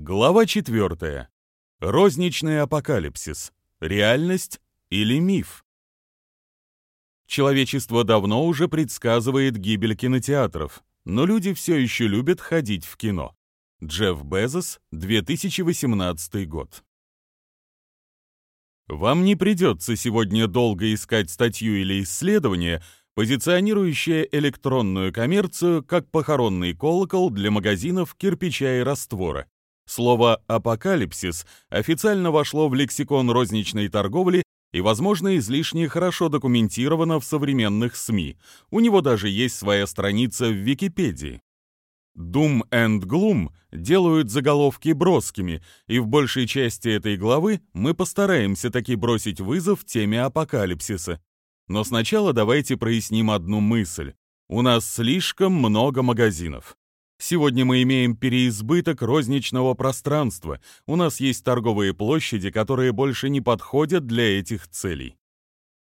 Глава 4. Розничный апокалипсис. Реальность или миф? Человечество давно уже предсказывает гибель кинотеатров, но люди все еще любят ходить в кино. Джефф Безос, 2018 год. Вам не придется сегодня долго искать статью или исследование, позиционирующее электронную коммерцию как похоронный колокол для магазинов кирпича и раствора. Слово «апокалипсис» официально вошло в лексикон розничной торговли и, возможно, излишне хорошо документировано в современных СМИ. У него даже есть своя страница в Википедии. Doom and Gloom делают заголовки броскими, и в большей части этой главы мы постараемся таки бросить вызов теме апокалипсиса. Но сначала давайте проясним одну мысль. У нас слишком много магазинов. Сегодня мы имеем переизбыток розничного пространства. У нас есть торговые площади, которые больше не подходят для этих целей.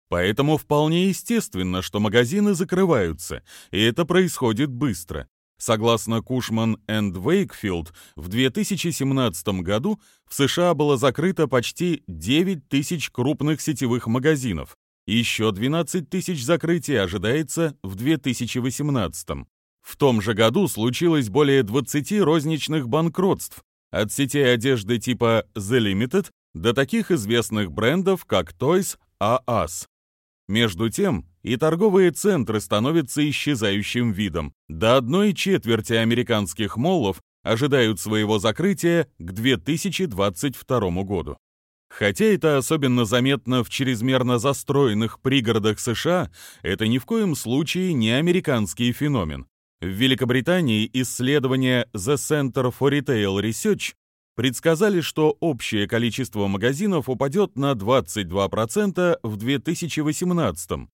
Поэтому вполне естественно, что магазины закрываются, и это происходит быстро. Согласно Кушман энд Вейкфилд, в 2017 году в США было закрыто почти 9 тысяч крупных сетевых магазинов. Еще 12 тысяч закрытий ожидается в 2018. В том же году случилось более 20 розничных банкротств, от сетей одежды типа The Limited до таких известных брендов, как Toys R Us. Между тем, и торговые центры становятся исчезающим видом. До одной четверти американских моллов ожидают своего закрытия к 2022 году. Хотя это особенно заметно в чрезмерно застроенных пригородах США, это ни в коем случае не американский феномен. В Великобритании исследования The Center for Retail Research предсказали, что общее количество магазинов упадет на 22% в 2018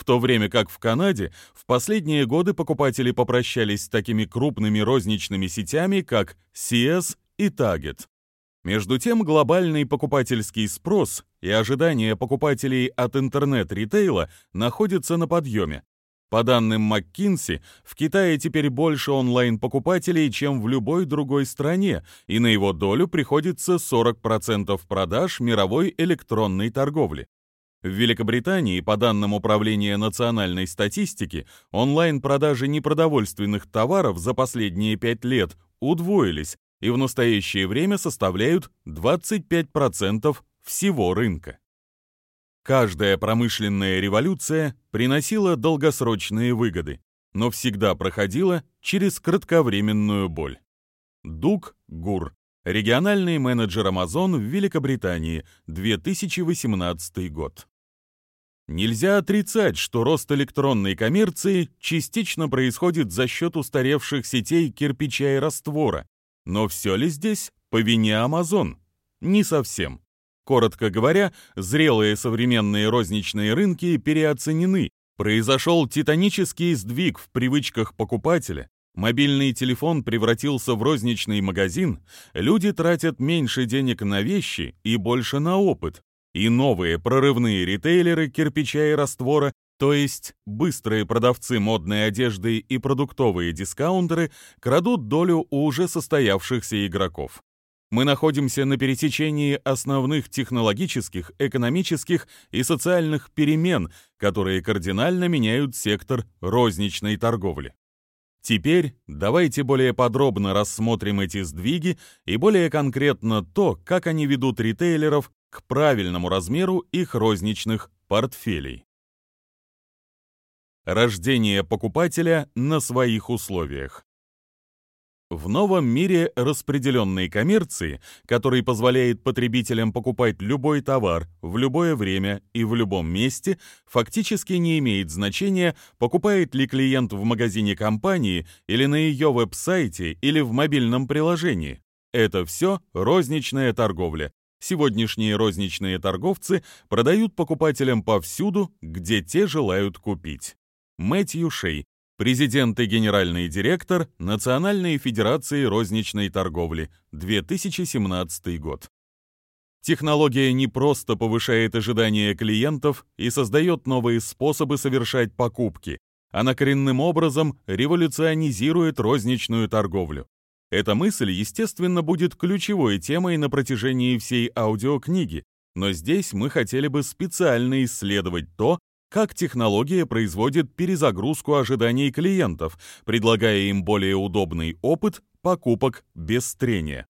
в то время как в Канаде в последние годы покупатели попрощались с такими крупными розничными сетями, как CS и Target. Между тем, глобальный покупательский спрос и ожидания покупателей от интернет-ритейла находятся на подъеме. По данным МcKinsey, в Китае теперь больше онлайн-покупателей, чем в любой другой стране, и на его долю приходится 40% продаж мировой электронной торговли. В Великобритании, по данным Управления национальной статистики, онлайн-продажи непродовольственных товаров за последние пять лет удвоились и в настоящее время составляют 25% всего рынка. Каждая промышленная революция приносила долгосрочные выгоды, но всегда проходила через кратковременную боль. Дуг Гур, региональный менеджер Amazon в Великобритании, 2018 год. Нельзя отрицать, что рост электронной коммерции частично происходит за счет устаревших сетей кирпича и раствора. Но все ли здесь по вине Amazon? Не совсем. Коротко говоря, зрелые современные розничные рынки переоценены. Произошел титанический сдвиг в привычках покупателя. Мобильный телефон превратился в розничный магазин, люди тратят меньше денег на вещи и больше на опыт. И новые прорывные ритейлеры кирпича и раствора, то есть быстрые продавцы модной одежды и продуктовые дискаунтеры, крадут долю у уже состоявшихся игроков мы находимся на пересечении основных технологических, экономических и социальных перемен, которые кардинально меняют сектор розничной торговли. Теперь давайте более подробно рассмотрим эти сдвиги и более конкретно то, как они ведут ритейлеров к правильному размеру их розничных портфелей. Рождение покупателя на своих условиях. В новом мире распределенной коммерции, который позволяет потребителям покупать любой товар в любое время и в любом месте, фактически не имеет значения, покупает ли клиент в магазине компании или на ее веб-сайте или в мобильном приложении. Это все розничная торговля. Сегодняшние розничные торговцы продают покупателям повсюду, где те желают купить. Мэтью Шей, Президент и генеральный директор Национальной Федерации розничной торговли, 2017 год. Технология не просто повышает ожидания клиентов и создает новые способы совершать покупки, она коренным образом революционизирует розничную торговлю. Эта мысль, естественно, будет ключевой темой на протяжении всей аудиокниги, но здесь мы хотели бы специально исследовать то, как технология производит перезагрузку ожиданий клиентов, предлагая им более удобный опыт покупок без трения.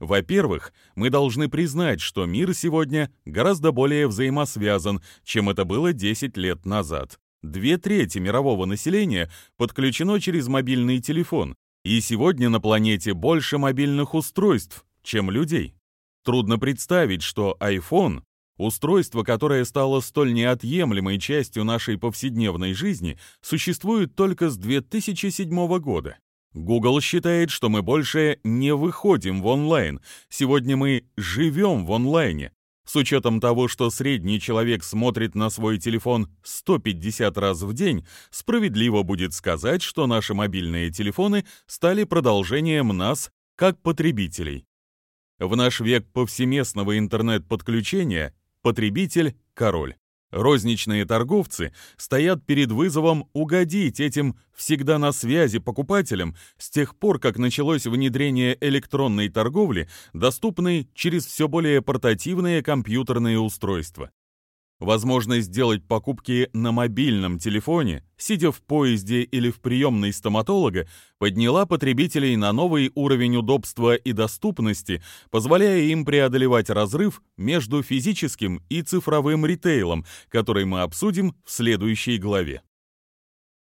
Во-первых, мы должны признать, что мир сегодня гораздо более взаимосвязан, чем это было 10 лет назад. Две трети мирового населения подключено через мобильный телефон, и сегодня на планете больше мобильных устройств, чем людей. Трудно представить, что iPhone, устройство, которое стало столь неотъемлемой частью нашей повседневной жизни, существует только с 2007 года. Google считает, что мы больше не выходим в онлайн. Сегодня мы живем в онлайне. С учетом того, что средний человек смотрит на свой телефон 150 раз в день, справедливо будет сказать, что наши мобильные телефоны стали продолжением нас как потребителей. В наш век повсеместного интернет-подключения потребитель – король. Розничные торговцы стоят перед вызовом угодить этим всегда на связи покупателям с тех пор, как началось внедрение электронной торговли, доступной через все более портативные компьютерные устройства. Возможность сделать покупки на мобильном телефоне, сидя в поезде или в приемной стоматолога, подняла потребителей на новый уровень удобства и доступности, позволяя им преодолевать разрыв между физическим и цифровым ритейлом, который мы обсудим в следующей главе.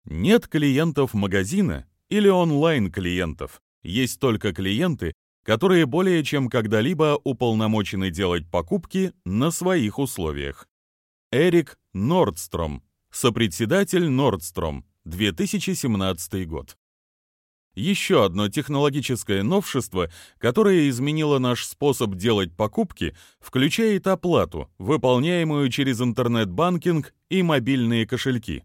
Нет клиентов магазина или онлайн-клиентов. Есть только клиенты, которые более чем когда-либо уполномочены делать покупки на своих условиях. Эрик Нордстром, сопредседатель Нордстром, 2017 год. Еще одно технологическое новшество, которое изменило наш способ делать покупки, включает оплату, выполняемую через интернет-банкинг и мобильные кошельки.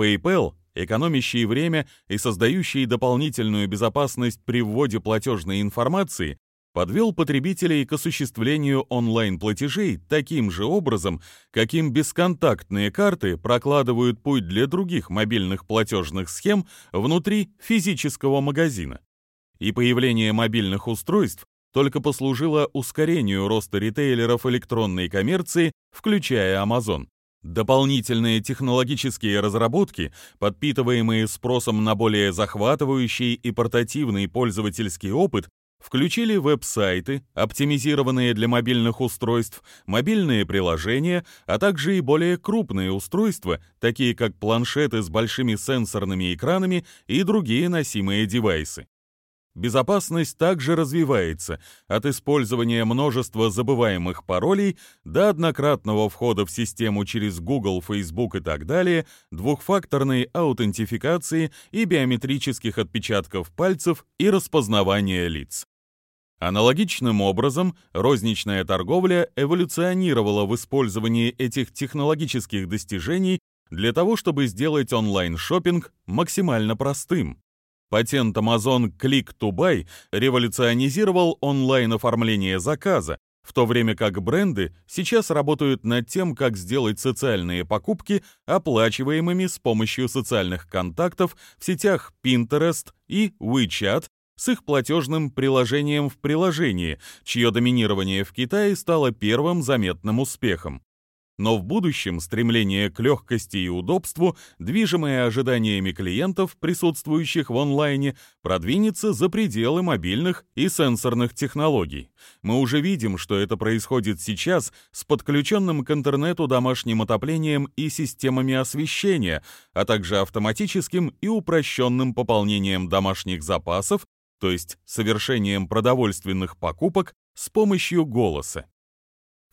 PayPal, экономящий время и создающий дополнительную безопасность при вводе платежной информации, подвел потребителей к осуществлению онлайн-платежей таким же образом, каким бесконтактные карты прокладывают путь для других мобильных платежных схем внутри физического магазина. И появление мобильных устройств только послужило ускорению роста ритейлеров электронной коммерции, включая Amazon. Дополнительные технологические разработки, подпитываемые спросом на более захватывающий и портативный пользовательский опыт, включили веб-сайты, оптимизированные для мобильных устройств, мобильные приложения, а также и более крупные устройства, такие как планшеты с большими сенсорными экранами и другие носимые девайсы. Безопасность также развивается от использования множества забываемых паролей до однократного входа в систему через Google, Facebook и так далее, двухфакторной аутентификации и биометрических отпечатков пальцев и распознавания лиц. Аналогичным образом розничная торговля эволюционировала в использовании этих технологических достижений для того, чтобы сделать онлайн-шоппинг максимально простым. Патент Amazon Click to Buy революционизировал онлайн-оформление заказа, в то время как бренды сейчас работают над тем, как сделать социальные покупки оплачиваемыми с помощью социальных контактов в сетях Pinterest и WeChat с их платежным приложением в приложении, чье доминирование в Китае стало первым заметным успехом. Но в будущем стремление к легкости и удобству, движимое ожиданиями клиентов, присутствующих в онлайне, продвинется за пределы мобильных и сенсорных технологий. Мы уже видим, что это происходит сейчас с подключенным к интернету домашним отоплением и системами освещения, а также автоматическим и упрощенным пополнением домашних запасов, то есть совершением продовольственных покупок с помощью голоса.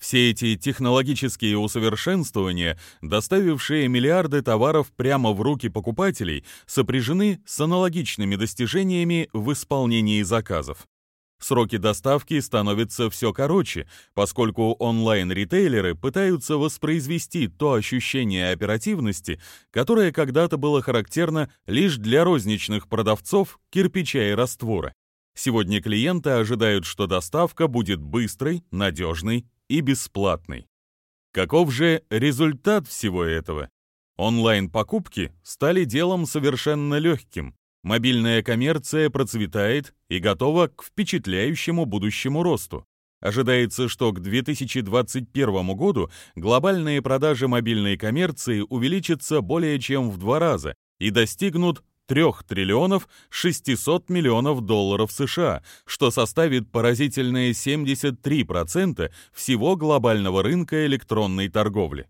Все эти технологические усовершенствования, доставившие миллиарды товаров прямо в руки покупателей, сопряжены с аналогичными достижениями в исполнении заказов. Сроки доставки становятся все короче, поскольку онлайн-ритейлеры пытаются воспроизвести то ощущение оперативности, которое когда-то было характерно лишь для розничных продавцов кирпича и раствора. Сегодня клиенты ожидают, что доставка будет быстрой, надежной и бесплатный. Каков же результат всего этого? Онлайн-покупки стали делом совершенно легким. Мобильная коммерция процветает и готова к впечатляющему будущему росту. Ожидается, что к 2021 году глобальные продажи мобильной коммерции увеличатся более чем в два раза и достигнут 3 триллионов 600 миллионов долларов США, что составит поразительные 73% всего глобального рынка электронной торговли.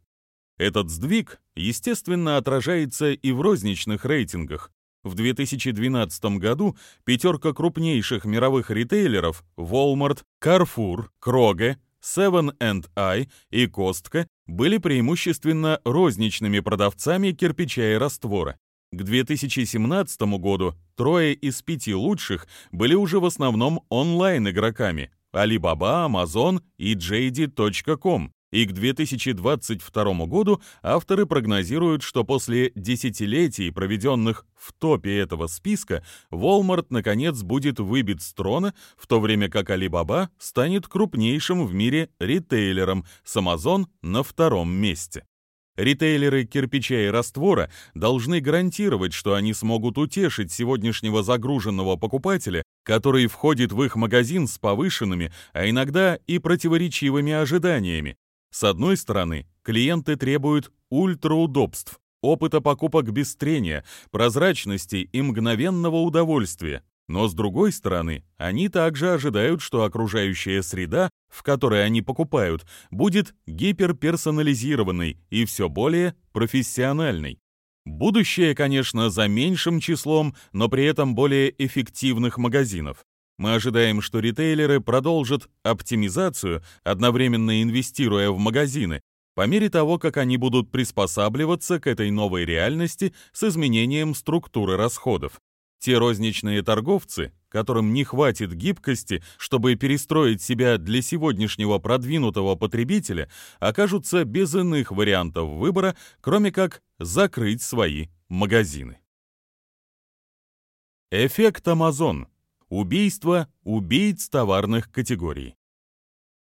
Этот сдвиг, естественно, отражается и в розничных рейтингах. В 2012 году пятерка крупнейших мировых ритейлеров Walmart, Carrefour, Kroger, Seven I и Costco были преимущественно розничными продавцами кирпича и раствора. К 2017 году трое из пяти лучших были уже в основном онлайн-игроками Alibaba, Amazon и JD.com, и к 2022 году авторы прогнозируют, что после десятилетий, проведенных в топе этого списка, Walmart наконец будет выбит с трона, в то время как Alibaba станет крупнейшим в мире ритейлером с Amazon на втором месте. Ритейлеры кирпича и раствора должны гарантировать, что они смогут утешить сегодняшнего загруженного покупателя, который входит в их магазин с повышенными, а иногда и противоречивыми ожиданиями, с одной стороны, клиенты требуют ультраудобств, опыта покупок без трения, прозрачности и мгновенного удовольствия. Но с другой стороны, они также ожидают, что окружающая среда, в которой они покупают, будет гиперперсонализированной и все более профессиональной. Будущее, конечно, за меньшим числом, но при этом более эффективных магазинов. Мы ожидаем, что ритейлеры продолжат оптимизацию, одновременно инвестируя в магазины, по мере того, как они будут приспосабливаться к этой новой реальности с изменением структуры расходов. Те розничные торговцы, которым не хватит гибкости, чтобы перестроить себя для сегодняшнего продвинутого потребителя, окажутся без иных вариантов выбора, кроме как закрыть свои магазины. Эффект Amazon – Убийство убийц товарных категорий.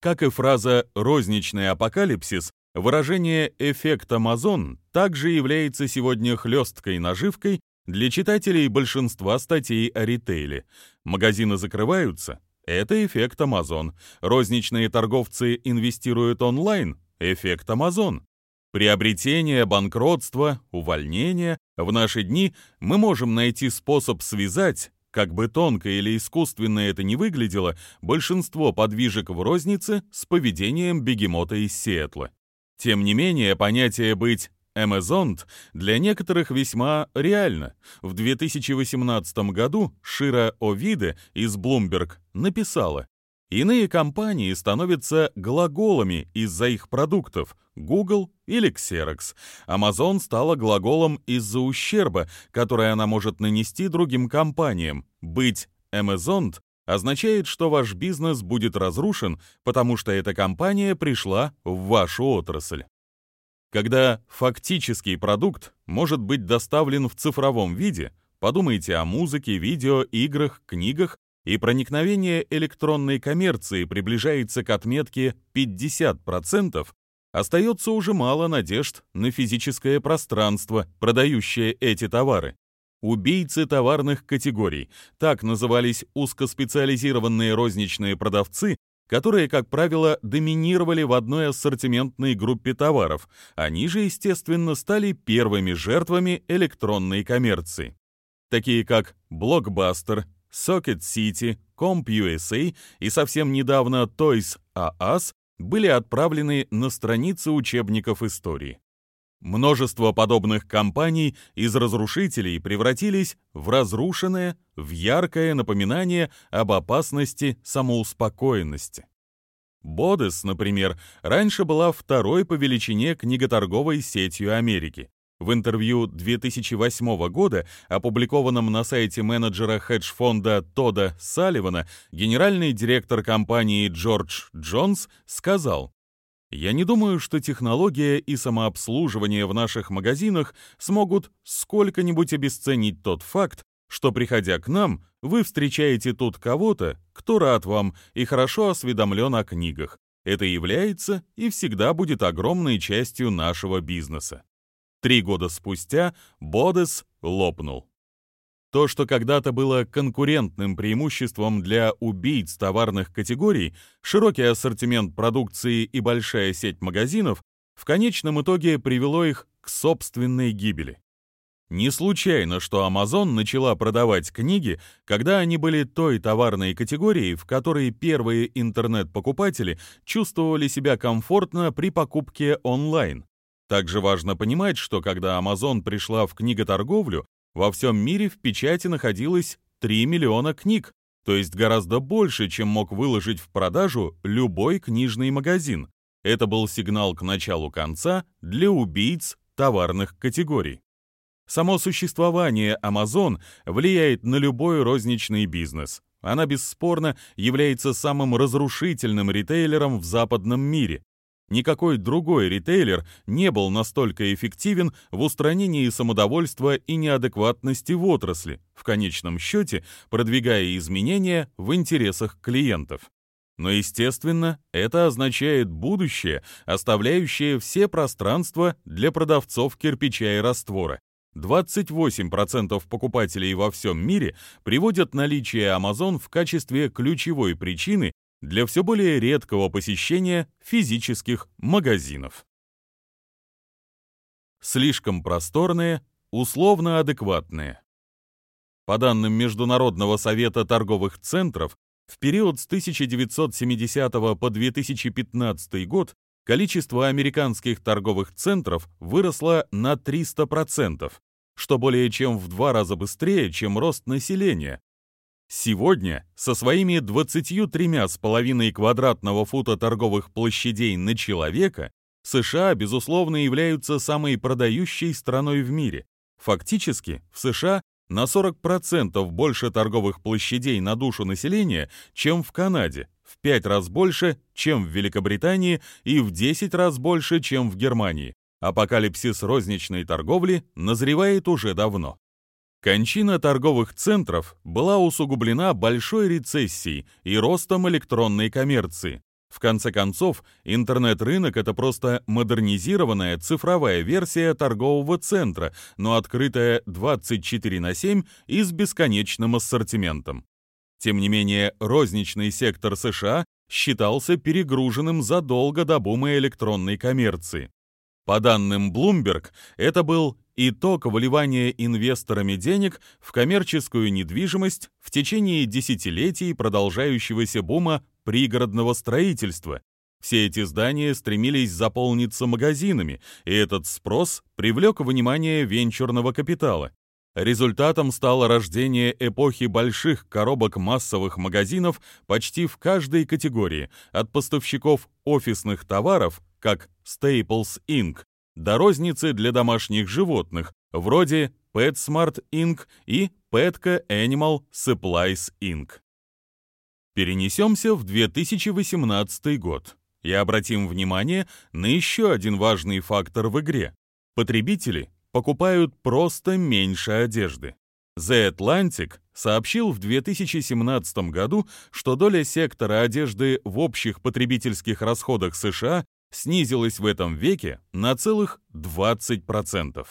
Как и фраза «розничный апокалипсис», выражение «эффект Амазон» также является сегодня хлесткой наживкой для читателей большинства статей о ритейле. Магазины закрываются – это эффект Амазон. Розничные торговцы инвестируют онлайн – эффект Амазон. Приобретение, банкротство, увольнение. В наши дни мы можем найти способ связать как бы тонко или искусственно это ни выглядело, большинство подвижек в рознице с поведением бегемота из Сиэтла. Тем не менее, понятие «быть Эмезонт для некоторых весьма реально. В 2018 году Шира Овиде из Bloomberg написала Иные компании становятся глаголами из-за их продуктов Google или Xerox. Amazon стала глаголом из-за ущерба, который она может нанести другим компаниям. Быть Amazon означает, что ваш бизнес будет разрушен, потому что эта компания пришла в вашу отрасль. Когда фактический продукт может быть доставлен в цифровом виде, подумайте о музыке, видео, играх, книгах и проникновение электронной коммерции приближается к отметке 50%, остается уже мало надежд на физическое пространство, продающее эти товары. Убийцы товарных категорий – так назывались узкоспециализированные розничные продавцы, которые, как правило, доминировали в одной ассортиментной группе товаров. Они же, естественно, стали первыми жертвами электронной коммерции. Такие как Blockbuster, Socket City, CompUSA и совсем недавно Toys R Us были отправлены на страницы учебников истории. Множество подобных компаний из разрушителей превратились в разрушенное, в яркое напоминание об опасности самоуспокоенности. Бодес, например, раньше была второй по величине книготорговой сетью Америки. В интервью 2008 года, опубликованном на сайте менеджера хедж-фонда Тода Салливана, генеральный директор компании Джордж Джонс сказал, «Я не думаю, что технология и самообслуживание в наших магазинах смогут сколько-нибудь обесценить тот факт, что, приходя к нам, вы встречаете тут кого-то, кто рад вам и хорошо осведомлен о книгах. Это является и всегда будет огромной частью нашего бизнеса. Три года спустя Бодес лопнул. То, что когда-то было конкурентным преимуществом для убийц товарных категорий, широкий ассортимент продукции и большая сеть магазинов, в конечном итоге привело их к собственной гибели. Не случайно, что Amazon начала продавать книги, когда они были той товарной категорией, в которой первые интернет-покупатели чувствовали себя комфортно при покупке онлайн. Также важно понимать, что когда Amazon пришла в книготорговлю, во всем мире в печати находилось 3 миллиона книг, то есть гораздо больше, чем мог выложить в продажу любой книжный магазин. Это был сигнал к началу конца для убийц товарных категорий. Само существование Amazon влияет на любой розничный бизнес. Она бесспорно является самым разрушительным ритейлером в западном мире, Никакой другой ритейлер не был настолько эффективен в устранении самодовольства и неадекватности в отрасли, в конечном счете продвигая изменения в интересах клиентов. Но, естественно, это означает будущее, оставляющее все пространства для продавцов кирпича и раствора. 28% покупателей во всем мире приводят наличие Amazon в качестве ключевой причины для все более редкого посещения физических магазинов. Слишком просторные, условно адекватные. По данным Международного совета торговых центров, в период с 1970 по 2015 год количество американских торговых центров выросло на 300%, что более чем в два раза быстрее, чем рост населения, Сегодня со своими 23,5 квадратного фута торговых площадей на человека США, безусловно, являются самой продающей страной в мире. Фактически, в США на 40% больше торговых площадей на душу населения, чем в Канаде, в 5 раз больше, чем в Великобритании и в 10 раз больше, чем в Германии. Апокалипсис розничной торговли назревает уже давно. Кончина торговых центров была усугублена большой рецессией и ростом электронной коммерции. В конце концов, интернет-рынок — это просто модернизированная цифровая версия торгового центра, но открытая 24 на 7 и с бесконечным ассортиментом. Тем не менее, розничный сектор США считался перегруженным задолго до бума электронной коммерции. По данным Bloomberg, это был итог выливания инвесторами денег в коммерческую недвижимость в течение десятилетий продолжающегося бума пригородного строительства. Все эти здания стремились заполниться магазинами, и этот спрос привлек внимание венчурного капитала. Результатом стало рождение эпохи больших коробок массовых магазинов почти в каждой категории, от поставщиков офисных товаров, как Staples Inc., до розницы для домашних животных, вроде PetSmart Inc. и Petco Animal Supplies Inc. Перенесемся в 2018 год и обратим внимание на еще один важный фактор в игре. Потребители покупают просто меньше одежды. The Atlantic сообщил в 2017 году, что доля сектора одежды в общих потребительских расходах США снизилась в этом веке на целых 20%.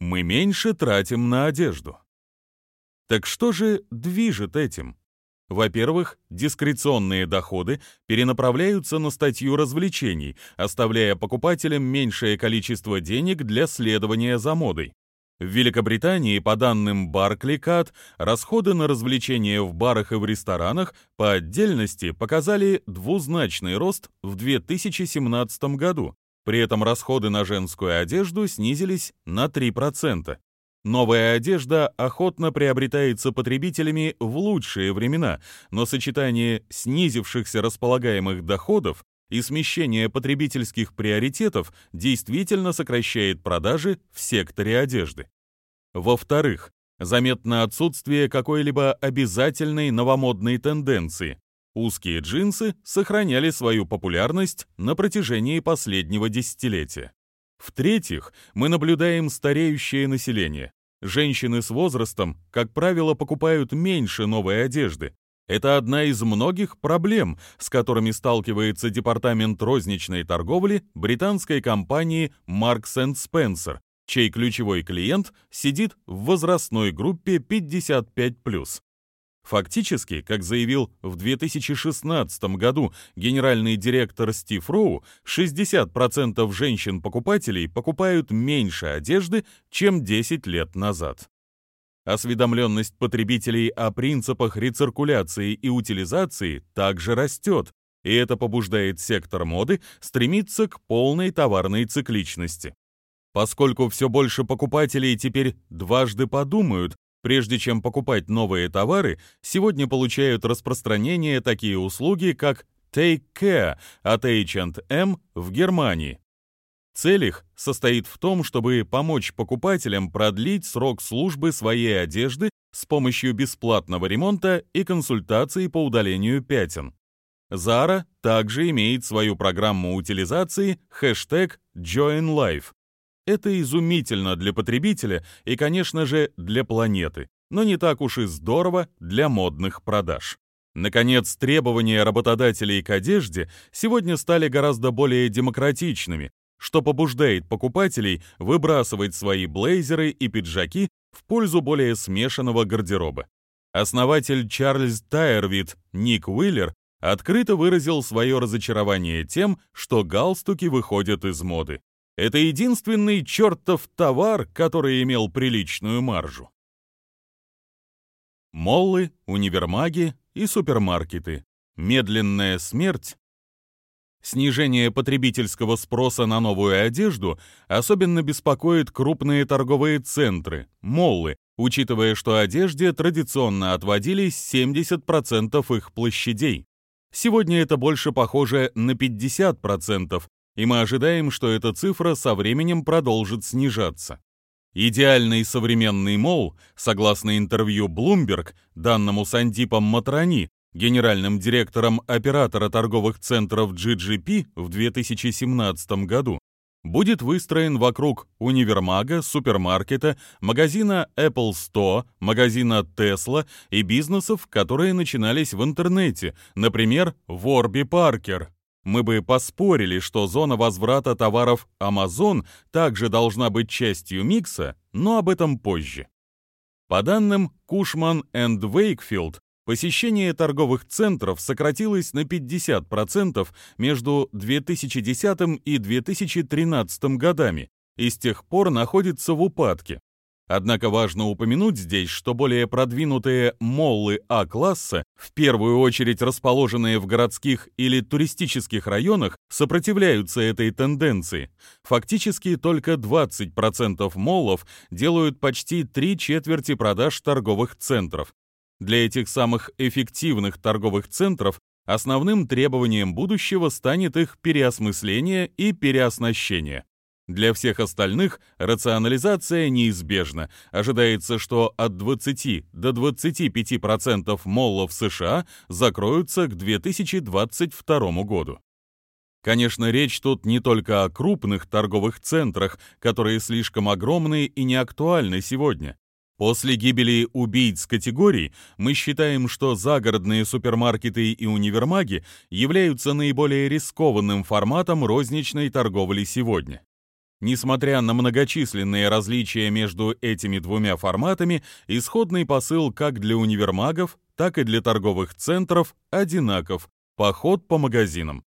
Мы меньше тратим на одежду. Так что же движет этим? Во-первых, дискреционные доходы перенаправляются на статью развлечений, оставляя покупателям меньшее количество денег для следования за модой. В Великобритании, по данным Barclaycard, расходы на развлечения в барах и в ресторанах по отдельности показали двузначный рост в 2017 году. При этом расходы на женскую одежду снизились на 3%. Новая одежда охотно приобретается потребителями в лучшие времена, но сочетание снизившихся располагаемых доходов и смещение потребительских приоритетов действительно сокращает продажи в секторе одежды. Во-вторых, заметно отсутствие какой-либо обязательной новомодной тенденции. Узкие джинсы сохраняли свою популярность на протяжении последнего десятилетия. В-третьих, мы наблюдаем стареющее население. Женщины с возрастом, как правило, покупают меньше новой одежды, это одна из многих проблем, с которыми сталкивается департамент розничной торговли британской компании Marks Spencer, чей ключевой клиент сидит в возрастной группе 55+. Фактически, как заявил в 2016 году генеральный директор Стив Роу, 60% женщин-покупателей покупают меньше одежды, чем 10 лет назад. Осведомленность потребителей о принципах рециркуляции и утилизации также растет, и это побуждает сектор моды стремиться к полной товарной цикличности. Поскольку все больше покупателей теперь дважды подумают, прежде чем покупать новые товары, сегодня получают распространение такие услуги, как Take Care от H&M в Германии. Цель их состоит в том, чтобы помочь покупателям продлить срок службы своей одежды с помощью бесплатного ремонта и консультаций по удалению пятен. Zara также имеет свою программу утилизации хэштег JoinLife. Это изумительно для потребителя и, конечно же, для планеты, но не так уж и здорово для модных продаж. Наконец, требования работодателей к одежде сегодня стали гораздо более демократичными, что побуждает покупателей выбрасывать свои блейзеры и пиджаки в пользу более смешанного гардероба. Основатель Чарльз Тайервит Ник Уиллер открыто выразил свое разочарование тем, что галстуки выходят из моды. Это единственный чертов товар, который имел приличную маржу. Моллы, универмаги и супермаркеты. Медленная смерть. Снижение потребительского спроса на новую одежду особенно беспокоит крупные торговые центры, моллы, учитывая, что одежде традиционно отводились 70% их площадей. Сегодня это больше похоже на 50%, и мы ожидаем, что эта цифра со временем продолжит снижаться. Идеальный современный мол, согласно интервью Bloomberg, данному Сандипом Матрани, генеральным директором оператора торговых центров GGP в 2017 году, будет выстроен вокруг универмага, супермаркета, магазина Apple Store, магазина Tesla и бизнесов, которые начинались в интернете, например, Warby Parker. Мы бы поспорили, что зона возврата товаров Amazon также должна быть частью микса, но об этом позже. По данным Cushman and Wakefield, Посещение торговых центров сократилось на 50% между 2010 и 2013 годами и с тех пор находится в упадке. Однако важно упомянуть здесь, что более продвинутые моллы А-класса, в первую очередь расположенные в городских или туристических районах, сопротивляются этой тенденции. Фактически только 20% моллов делают почти три четверти продаж торговых центров, для этих самых эффективных торговых центров основным требованием будущего станет их переосмысление и переоснащение. Для всех остальных рационализация неизбежна. Ожидается, что от 20 до 25% моллов США закроются к 2022 году. Конечно, речь тут не только о крупных торговых центрах, которые слишком огромны и не актуальны сегодня. После гибели убийц категорий мы считаем, что загородные супермаркеты и универмаги являются наиболее рискованным форматом розничной торговли сегодня. Несмотря на многочисленные различия между этими двумя форматами, исходный посыл как для универмагов, так и для торговых центров одинаков – поход по магазинам.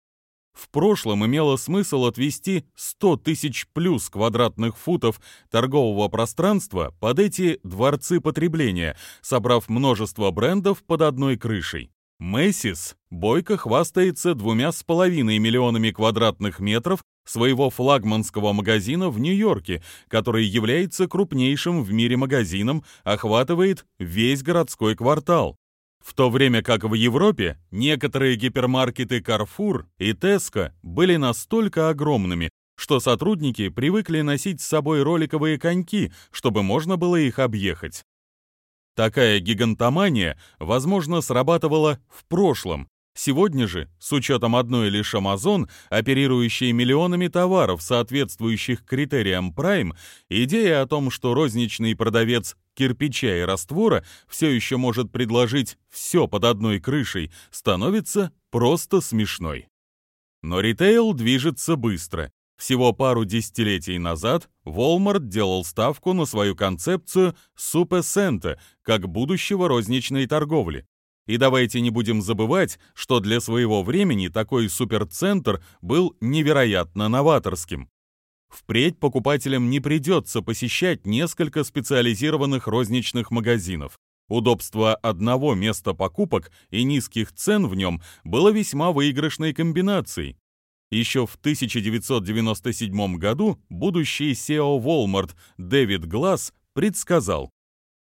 В прошлом имело смысл отвести 100 тысяч плюс квадратных футов торгового пространства под эти дворцы потребления, собрав множество брендов под одной крышей. Мэйсис бойко хвастается двумя с половиной миллионами квадратных метров своего флагманского магазина в Нью-Йорке, который является крупнейшим в мире магазином, охватывает весь городской квартал. В то время как в Европе некоторые гипермаркеты Carrefour и Tesco были настолько огромными, что сотрудники привыкли носить с собой роликовые коньки, чтобы можно было их объехать. Такая гигантомания, возможно, срабатывала в прошлом, Сегодня же, с учетом одной лишь Amazon, оперирующей миллионами товаров, соответствующих критериям Prime, идея о том, что розничный продавец кирпича и раствора все еще может предложить все под одной крышей, становится просто смешной. Но ритейл движется быстро, Всего пару десятилетий назад Walmart делал ставку на свою концепцию суперсента как будущего розничной торговли. И давайте не будем забывать, что для своего времени такой суперцентр был невероятно новаторским. Впредь покупателям не придется посещать несколько специализированных розничных магазинов. Удобство одного места покупок и низких цен в нем было весьма выигрышной комбинацией. Еще в 1997 году будущий SEO Walmart Дэвид Гласс предсказал,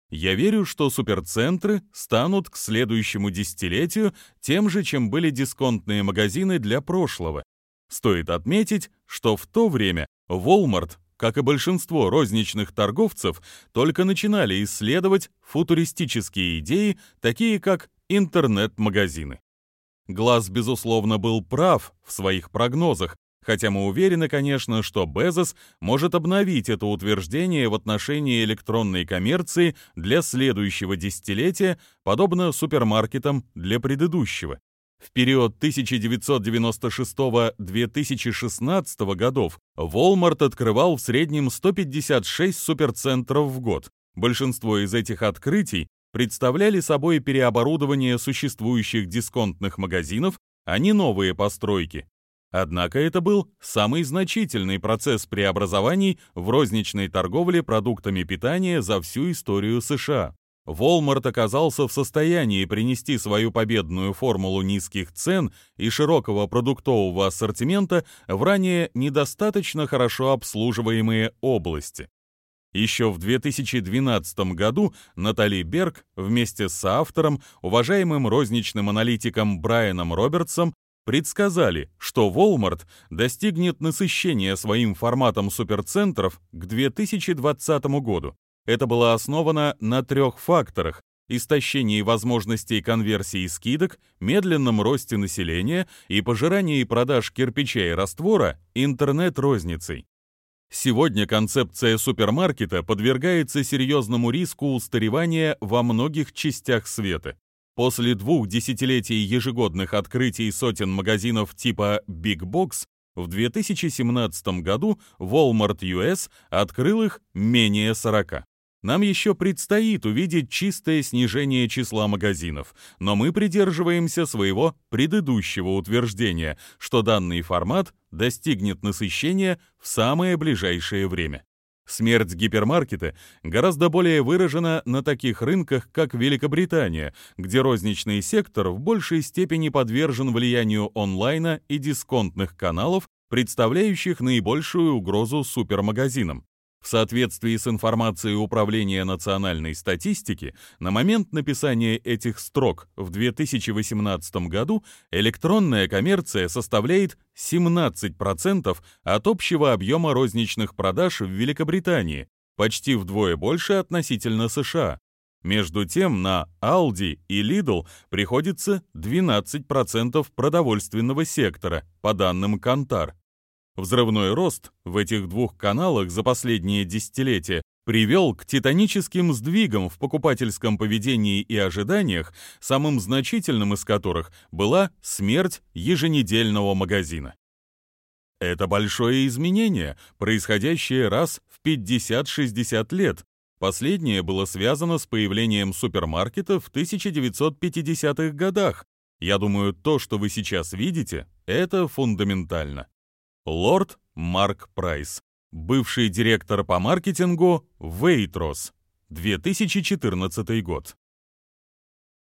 «Я верю, что суперцентры станут к следующему десятилетию тем же, чем были дисконтные магазины для прошлого. Стоит отметить, что в то время Walmart как и большинство розничных торговцев, только начинали исследовать футуристические идеи, такие как интернет-магазины. Глаз, безусловно, был прав в своих прогнозах, хотя мы уверены, конечно, что Безос может обновить это утверждение в отношении электронной коммерции для следующего десятилетия, подобно супермаркетам для предыдущего. В период 1996-2016 годов Walmart открывал в среднем 156 суперцентров в год. Большинство из этих открытий представляли собой переоборудование существующих дисконтных магазинов, а не новые постройки. Однако это был самый значительный процесс преобразований в розничной торговле продуктами питания за всю историю США. Walmart оказался в состоянии принести свою победную формулу низких цен и широкого продуктового ассортимента в ранее недостаточно хорошо обслуживаемые области. Еще в 2012 году Натали Берг вместе с автором, уважаемым розничным аналитиком Брайаном Робертсом, предсказали, что Walmart достигнет насыщения своим форматом суперцентров к 2020 году. Это было основано на трех факторах – истощении возможностей конверсии скидок, медленном росте населения и пожирании продаж кирпича и раствора интернет-розницей. Сегодня концепция супермаркета подвергается серьезному риску устаревания во многих частях света. После двух десятилетий ежегодных открытий сотен магазинов типа Big Box в 2017 году Walmart US открыл их менее 40. Нам еще предстоит увидеть чистое снижение числа магазинов, но мы придерживаемся своего предыдущего утверждения, что данный формат достигнет насыщения в самое ближайшее время. Смерть гипермаркета гораздо более выражена на таких рынках, как Великобритания, где розничный сектор в большей степени подвержен влиянию онлайна и дисконтных каналов, представляющих наибольшую угрозу супермагазинам. В соответствии с информацией Управления национальной статистики, на момент написания этих строк в 2018 году электронная коммерция составляет 17% от общего объема розничных продаж в Великобритании, почти вдвое больше относительно США. Между тем на Aldi и Lidl приходится 12% продовольственного сектора, по данным Кантар. Взрывной рост в этих двух каналах за последние десятилетия привел к титаническим сдвигам в покупательском поведении и ожиданиях, самым значительным из которых была смерть еженедельного магазина. Это большое изменение, происходящее раз в 50-60 лет. Последнее было связано с появлением супермаркета в 1950-х годах. Я думаю, то, что вы сейчас видите, это фундаментально. Лорд Марк Прайс, бывший директор по маркетингу Waitrose, 2014 год.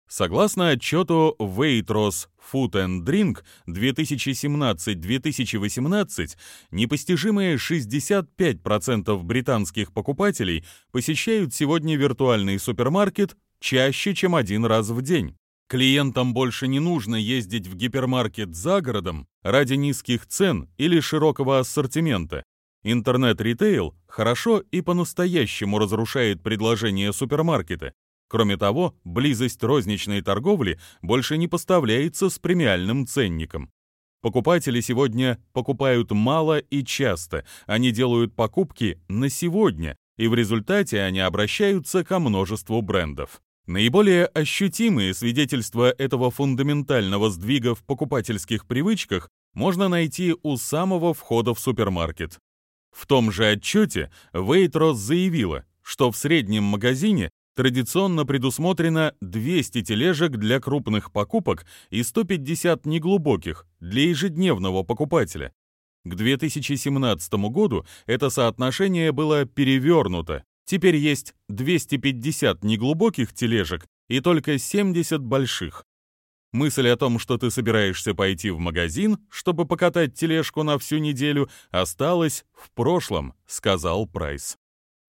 Согласно отчету Waitrose Food and Drink 2017-2018, непостижимые 65% британских покупателей посещают сегодня виртуальный супермаркет чаще, чем один раз в день. Клиентам больше не нужно ездить в гипермаркет за городом ради низких цен или широкого ассортимента. Интернет-ритейл хорошо и по-настоящему разрушает предложение супермаркета. Кроме того, близость розничной торговли больше не поставляется с премиальным ценником. Покупатели сегодня покупают мало и часто, они делают покупки на сегодня, и в результате они обращаются ко множеству брендов. Наиболее ощутимые свидетельства этого фундаментального сдвига в покупательских привычках можно найти у самого входа в супермаркет. В том же отчете Waitrose заявила, что в среднем магазине традиционно предусмотрено 200 тележек для крупных покупок и 150 неглубоких для ежедневного покупателя. К 2017 году это соотношение было перевернуто. Теперь есть 250 неглубоких тележек и только 70 больших. Мысль о том, что ты собираешься пойти в магазин, чтобы покатать тележку на всю неделю, осталась в прошлом, сказал Прайс.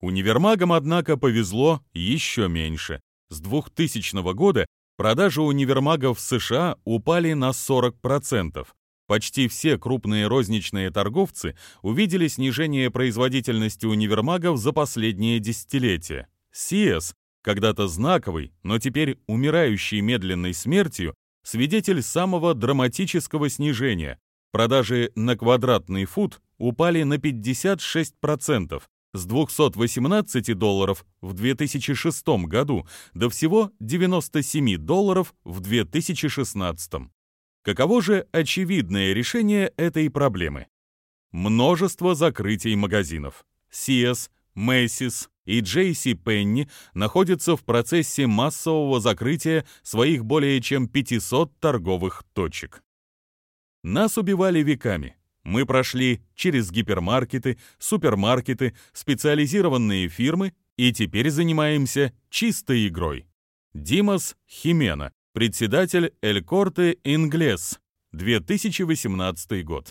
Универмагам, однако, повезло еще меньше. С 2000 года продажи универмагов в США упали на 40%. Почти все крупные розничные торговцы увидели снижение производительности универмагов за последние десятилетия. Sears, когда-то знаковый, но теперь умирающий медленной смертью, свидетель самого драматического снижения. Продажи на квадратный фут упали на 56%, с 218 долларов в 2006 году до всего 97 долларов в 2016. Каково же очевидное решение этой проблемы? Множество закрытий магазинов. Sears, Macy's и Джейси Пенни находятся в процессе массового закрытия своих более чем 500 торговых точек. Нас убивали веками. Мы прошли через гипермаркеты, супермаркеты, специализированные фирмы и теперь занимаемся чистой игрой. Димас Химена, председатель Эль Корте Инглес, 2018 год.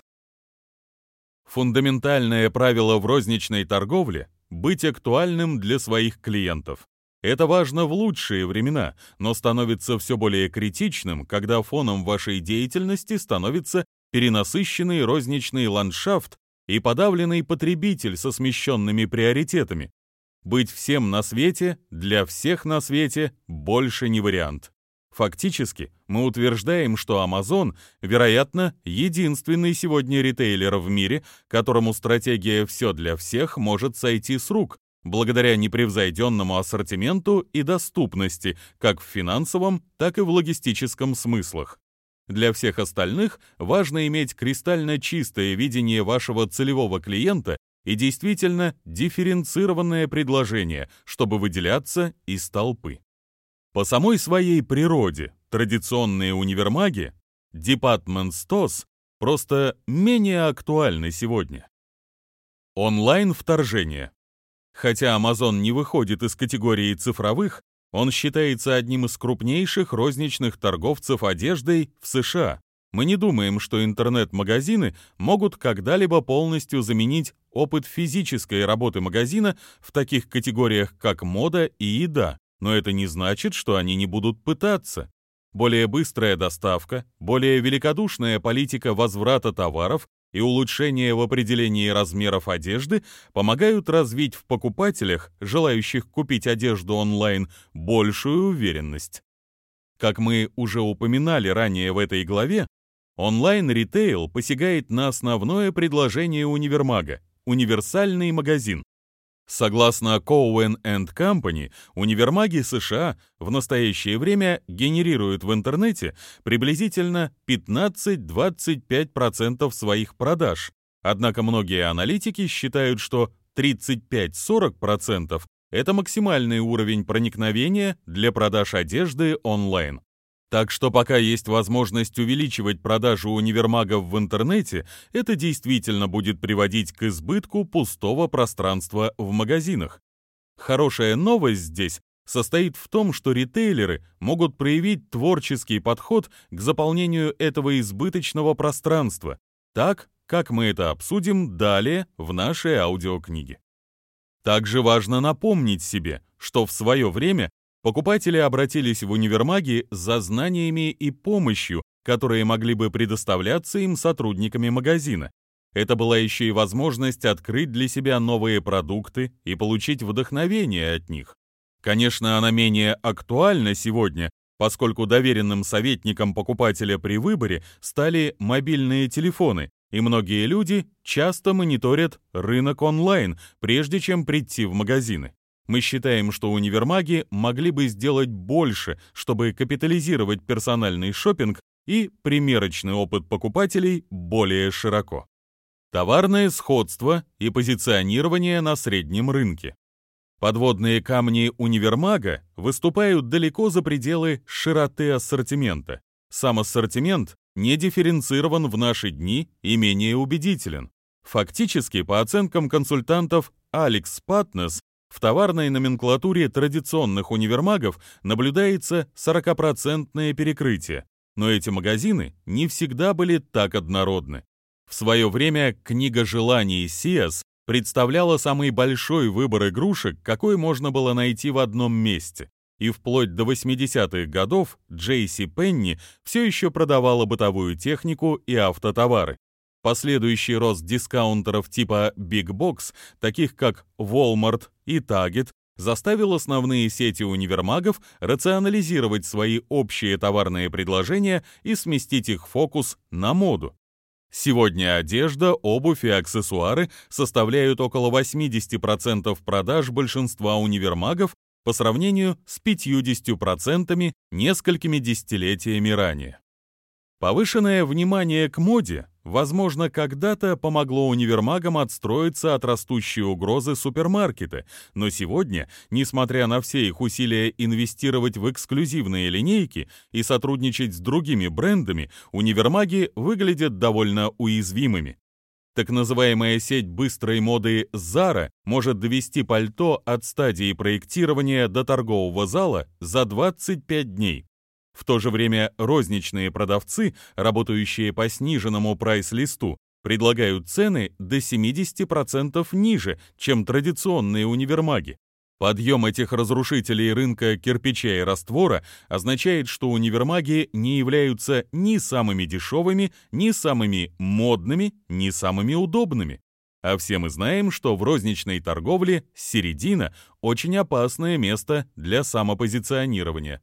Фундаментальное правило в розничной торговле – быть актуальным для своих клиентов. Это важно в лучшие времена, но становится все более критичным, когда фоном вашей деятельности становится перенасыщенный розничный ландшафт и подавленный потребитель со смещенными приоритетами. Быть всем на свете, для всех на свете больше не вариант. Фактически, мы утверждаем, что Amazon, вероятно, единственный сегодня ритейлер в мире, которому стратегия «все для всех» может сойти с рук, благодаря непревзойденному ассортименту и доступности как в финансовом, так и в логистическом смыслах. Для всех остальных важно иметь кристально чистое видение вашего целевого клиента и действительно дифференцированное предложение, чтобы выделяться из толпы. По самой своей природе традиционные универмаги, Department Stores, просто менее актуальны сегодня. Онлайн-вторжение. Хотя Amazon не выходит из категории цифровых, он считается одним из крупнейших розничных торговцев одеждой в США. Мы не думаем, что интернет-магазины могут когда-либо полностью заменить опыт физической работы магазина в таких категориях, как мода и еда, но это не значит, что они не будут пытаться. Более быстрая доставка, более великодушная политика возврата товаров и улучшения в определении размеров одежды помогают развить в покупателях, желающих купить одежду онлайн, большую уверенность. Как мы уже упоминали ранее в этой главе, онлайн-ритейл посягает на основное предложение универмага – универсальный магазин, Согласно Cowen Company, универмаги США в настоящее время генерируют в интернете приблизительно 15-25% своих продаж. Однако многие аналитики считают, что 35-40% это максимальный уровень проникновения для продаж одежды онлайн. Так что пока есть возможность увеличивать продажу универмагов в интернете, это действительно будет приводить к избытку пустого пространства в магазинах. Хорошая новость здесь состоит в том, что ритейлеры могут проявить творческий подход к заполнению этого избыточного пространства, так, как мы это обсудим далее в нашей аудиокниге. Также важно напомнить себе, что в свое время покупатели обратились в универмаги за знаниями и помощью, которые могли бы предоставляться им сотрудниками магазина. Это была еще и возможность открыть для себя новые продукты и получить вдохновение от них. Конечно, она менее актуальна сегодня, поскольку доверенным советником покупателя при выборе стали мобильные телефоны, и многие люди часто мониторят рынок онлайн, прежде чем прийти в магазины. Мы считаем, что универмаги могли бы сделать больше, чтобы капитализировать персональный шопинг и примерочный опыт покупателей более широко. Товарное сходство и позиционирование на среднем рынке. Подводные камни универмага выступают далеко за пределы широты ассортимента. Сам ассортимент не дифференцирован в наши дни и менее убедителен. Фактически, по оценкам консультантов Alex Patness, в товарной номенклатуре традиционных универмагов наблюдается 40% перекрытие, но эти магазины не всегда были так однородны. В свое время книга желаний Сиас представляла самый большой выбор игрушек, какой можно было найти в одном месте. И вплоть до 80-х годов Джейси Пенни все еще продавала бытовую технику и автотовары. Последующий рост дискаунтеров типа Big Box, таких как Walmart и Target, заставил основные сети универмагов рационализировать свои общие товарные предложения и сместить их фокус на моду. Сегодня одежда, обувь и аксессуары составляют около 80% продаж большинства универмагов по сравнению с 50% несколькими десятилетиями ранее. Повышенное внимание к моде, возможно, когда-то помогло универмагам отстроиться от растущей угрозы супермаркета, но сегодня, несмотря на все их усилия инвестировать в эксклюзивные линейки и сотрудничать с другими брендами, универмаги выглядят довольно уязвимыми. Так называемая сеть быстрой моды Zara может довести пальто от стадии проектирования до торгового зала за 25 дней. В то же время розничные продавцы, работающие по сниженному прайс-листу, предлагают цены до 70% ниже, чем традиционные универмаги. Подъем этих разрушителей рынка кирпича и раствора означает, что универмаги не являются ни самыми дешевыми, ни самыми модными, ни самыми удобными. А все мы знаем, что в розничной торговле середина – очень опасное место для самопозиционирования.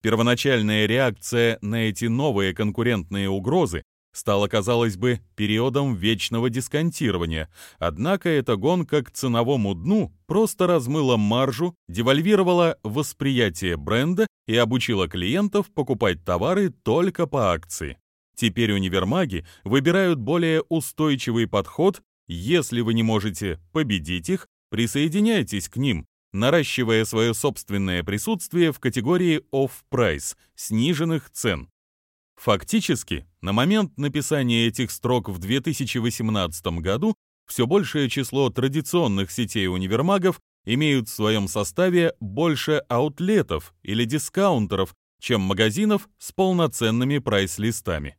Первоначальная реакция на эти новые конкурентные угрозы стала, казалось бы, периодом вечного дисконтирования, однако эта гонка к ценовому дну просто размыла маржу, девальвировала восприятие бренда и обучила клиентов покупать товары только по акции. Теперь универмаги выбирают более устойчивый подход, если вы не можете победить их, присоединяйтесь к ним, наращивая свое собственное присутствие в категории off-price, сниженных цен. Фактически, на момент написания этих строк в 2018 году все большее число традиционных сетей универмагов имеют в своем составе больше аутлетов или дискаунтеров, чем магазинов с полноценными прайс-листами.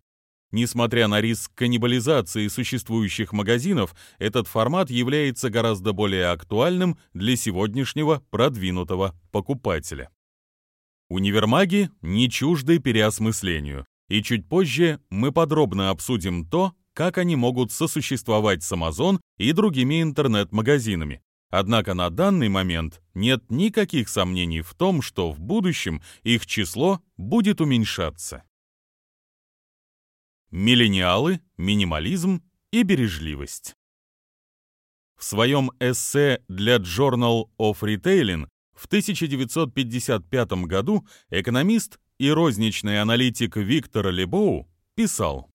Несмотря на риск каннибализации существующих магазинов, этот формат является гораздо более актуальным для сегодняшнего продвинутого покупателя. Универмаги не чужды переосмыслению, и чуть позже мы подробно обсудим то, как они могут сосуществовать с Amazon и другими интернет-магазинами. Однако на данный момент нет никаких сомнений в том, что в будущем их число будет уменьшаться. Миллениалы, минимализм и бережливость. В своем эссе для Journal of Retailing в 1955 году экономист и розничный аналитик Виктор Лебоу писал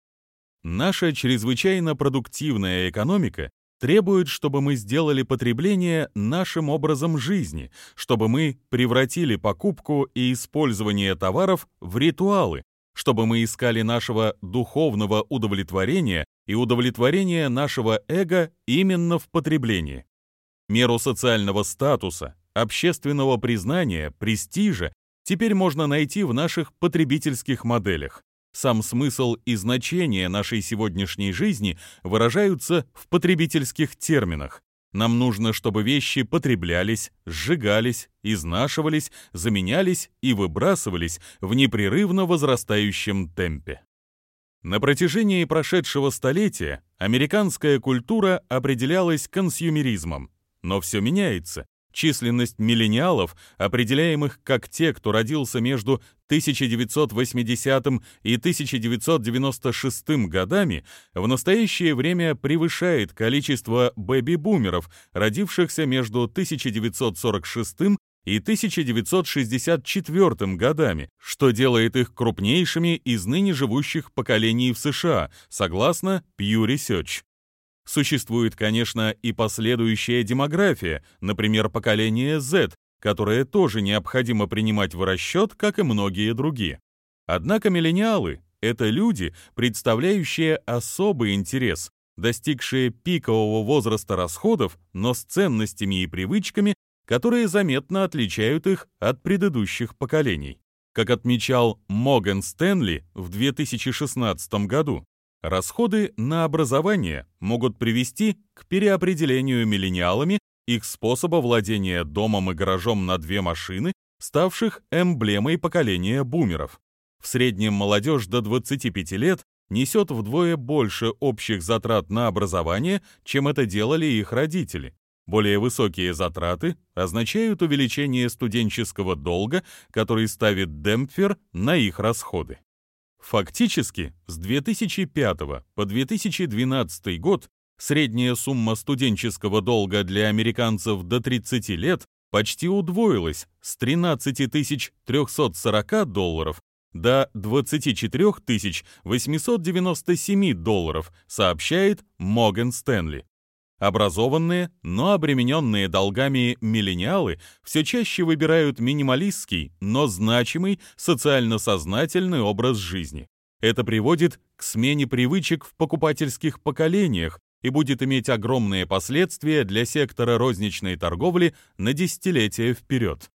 «Наша чрезвычайно продуктивная экономика требует, чтобы мы сделали потребление нашим образом жизни, чтобы мы превратили покупку и использование товаров в ритуалы, чтобы мы искали нашего духовного удовлетворения и удовлетворения нашего эго именно в потреблении. Меру социального статуса, общественного признания, престижа теперь можно найти в наших потребительских моделях. Сам смысл и значение нашей сегодняшней жизни выражаются в потребительских терминах. Нам нужно, чтобы вещи потреблялись, сжигались, изнашивались, заменялись и выбрасывались в непрерывно возрастающем темпе. На протяжении прошедшего столетия американская культура определялась консюмеризмом, но все меняется. Численность миллениалов, определяемых как те, кто родился между 1980 и 1996 годами, в настоящее время превышает количество бэби-бумеров, родившихся между 1946 и 1964 годами, что делает их крупнейшими из ныне живущих поколений в США, согласно Pew Research. Существует, конечно, и последующая демография, например, поколение Z, которое тоже необходимо принимать в расчет, как и многие другие. Однако миллениалы — это люди, представляющие особый интерес, достигшие пикового возраста расходов, но с ценностями и привычками, которые заметно отличают их от предыдущих поколений. Как отмечал Моган Стэнли в 2016 году, расходы на образование могут привести к переопределению миллениалами их способа владения домом и гаражом на две машины, ставших эмблемой поколения бумеров. В среднем молодежь до 25 лет несет вдвое больше общих затрат на образование, чем это делали их родители. Более высокие затраты означают увеличение студенческого долга, который ставит демпфер на их расходы. Фактически, с 2005 по 2012 год средняя сумма студенческого долга для американцев до 30 лет почти удвоилась с 13 340 долларов до 24 897 долларов, сообщает Моган Стэнли. Образованные, но обремененные долгами миллениалы все чаще выбирают минималистский, но значимый социально сознательный образ жизни. Это приводит к смене привычек в покупательских поколениях и будет иметь огромные последствия для сектора розничной торговли на десятилетия вперед.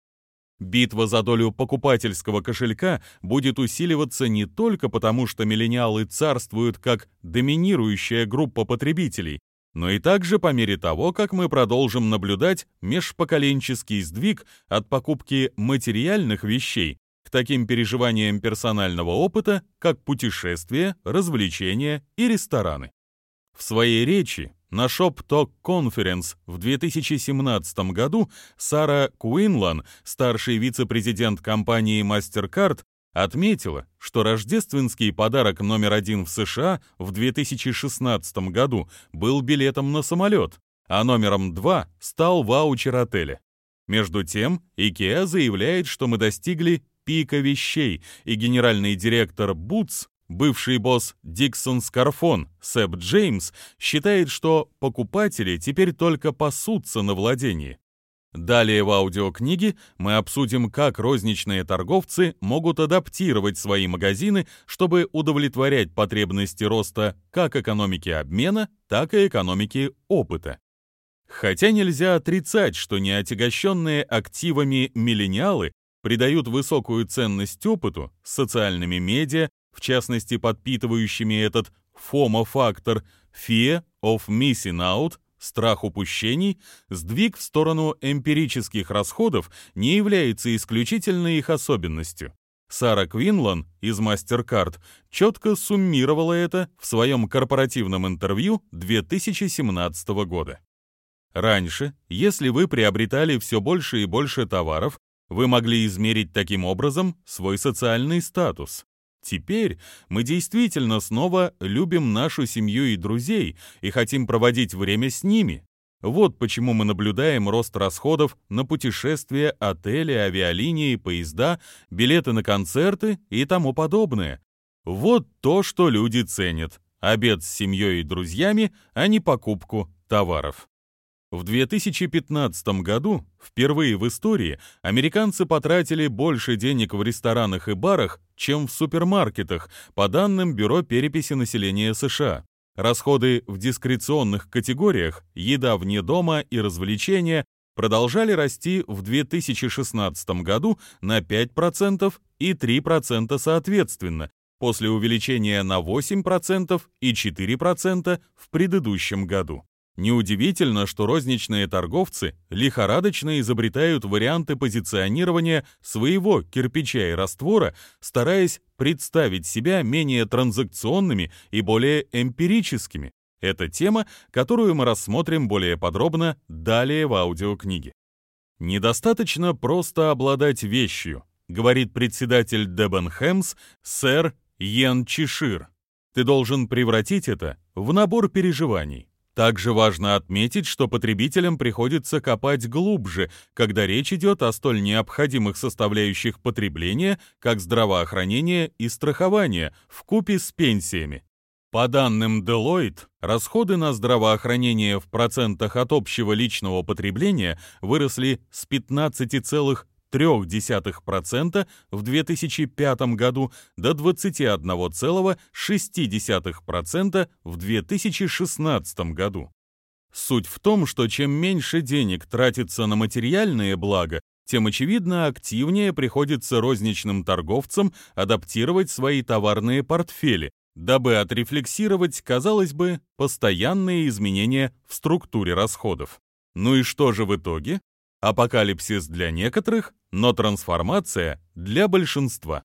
Битва за долю покупательского кошелька будет усиливаться не только потому, что миллениалы царствуют как доминирующая группа потребителей, но и также по мере того, как мы продолжим наблюдать межпоколенческий сдвиг от покупки материальных вещей к таким переживаниям персонального опыта, как путешествия, развлечения и рестораны. В своей речи на Shop Talk Conference в 2017 году Сара Куинлан, старший вице-президент компании MasterCard, отметила, что рождественский подарок номер один в США в 2016 году был билетом на самолет, а номером два стал ваучер отеля. Между тем, IKEA заявляет, что мы достигли пика вещей, и генеральный директор Boots Бывший босс Диксон Скарфон, Сэп Джеймс, считает, что покупатели теперь только пасутся на владении. Далее в аудиокниге мы обсудим, как розничные торговцы могут адаптировать свои магазины, чтобы удовлетворять потребности роста как экономики обмена, так и экономики опыта. Хотя нельзя отрицать, что неотягощенные активами миллениалы придают высокую ценность опыту, социальными медиа, в частности подпитывающими этот FOMO-фактор Fear of Missing Out, страх упущений, сдвиг в сторону эмпирических расходов не является исключительной их особенностью. Сара Квинлан из MasterCard четко суммировала это в своем корпоративном интервью 2017 года. Раньше, если вы приобретали все больше и больше товаров, вы могли измерить таким образом свой социальный статус. Теперь мы действительно снова любим нашу семью и друзей и хотим проводить время с ними. Вот почему мы наблюдаем рост расходов на путешествия, отели, авиалинии, поезда, билеты на концерты и тому подобное. Вот то, что люди ценят. Обед с семьей и друзьями, а не покупку товаров. В 2015 году, впервые в истории, американцы потратили больше денег в ресторанах и барах, чем в супермаркетах, по данным Бюро переписи населения США. Расходы в дискреционных категориях «еда вне дома» и «развлечения» продолжали расти в 2016 году на 5% и 3% соответственно, после увеличения на 8% и 4% в предыдущем году. Неудивительно, что розничные торговцы лихорадочно изобретают варианты позиционирования своего кирпича и раствора, стараясь представить себя менее транзакционными и более эмпирическими. Это тема, которую мы рассмотрим более подробно далее в аудиокниге. «Недостаточно просто обладать вещью», говорит председатель Дебенхэмс сэр Йен Чешир. «Ты должен превратить это в набор переживаний. Также важно отметить, что потребителям приходится копать глубже, когда речь идет о столь необходимых составляющих потребления, как здравоохранение и страхование, в купе с пенсиями. По данным Deloitte, расходы на здравоохранение в процентах от общего личного потребления выросли с 15,3% в 2005 году до 21,6% в 2016 году. Суть в том, что чем меньше денег тратится на материальные блага, тем, очевидно, активнее приходится розничным торговцам адаптировать свои товарные портфели, дабы отрефлексировать, казалось бы, постоянные изменения в структуре расходов. Ну и что же в итоге? Апокалипсис для некоторых, но трансформация для большинства.